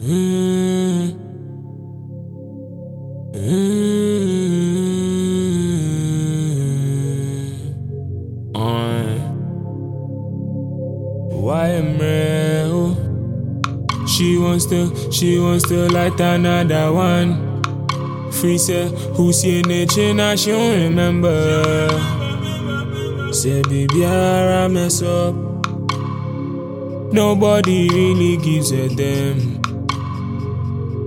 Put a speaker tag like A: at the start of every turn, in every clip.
A: Mm. Mm. I? She wants to, she wants to light another one. Free say, who see nature now she don't remember. Say baby, I mess up. Nobody really gives a damn.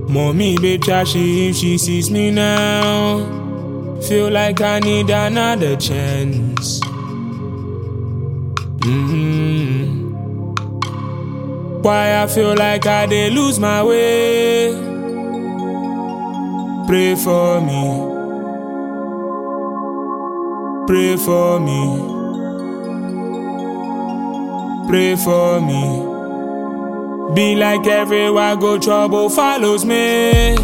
A: Mommy be trashy if she sees me now. Feel like I need another chance. hmm Why I feel like I did lose my way. Pray for me. Pray for me. Pray for me. Be like everywhere go trouble follows me.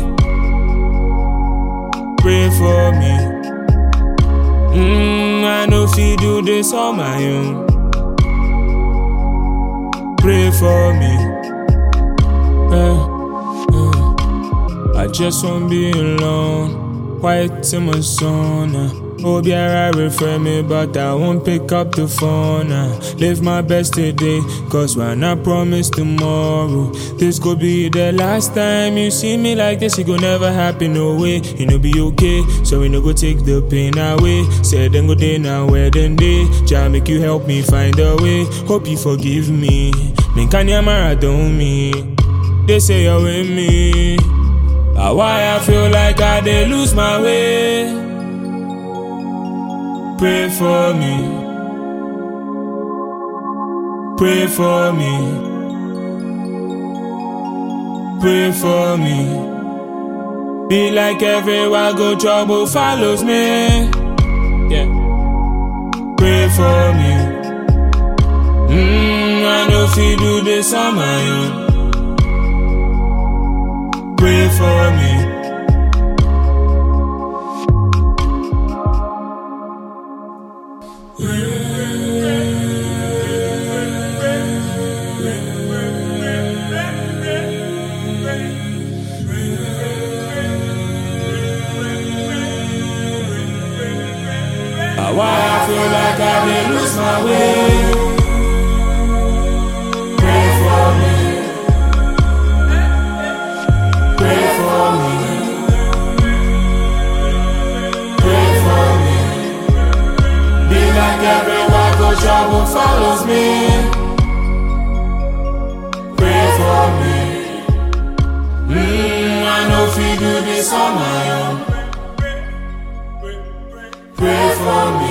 A: Pray for me. Mm, I know if you do this on my own. Pray for me. Eh, eh. I just won't be alone. Quiet in my zone. Uh. Obiara refer me, but I won't pick up the phone. uh. Live my best today, cause when I promise tomorrow, this could be the last time you see me like this. It go never happen, no way. You know, be okay, so we no go take the pain away. Said then go day now, wedding day. Jah make you help me find a way. Hope you forgive me. Minkanya Maradon me. They say you're with me. Ah, why I feel like I did lose my way. Pray for me. Pray for me. Pray for me. Be like everywhere go trouble follows me. Yeah. Pray for me. Mm, I know if you do this on my own. Pray for me. Why I feel like I did lose my way. Pray for me. Pray for me. Pray for me. Be like everywhere go trouble follows me. Pray for me. Mm, I know if you do this on my own for me.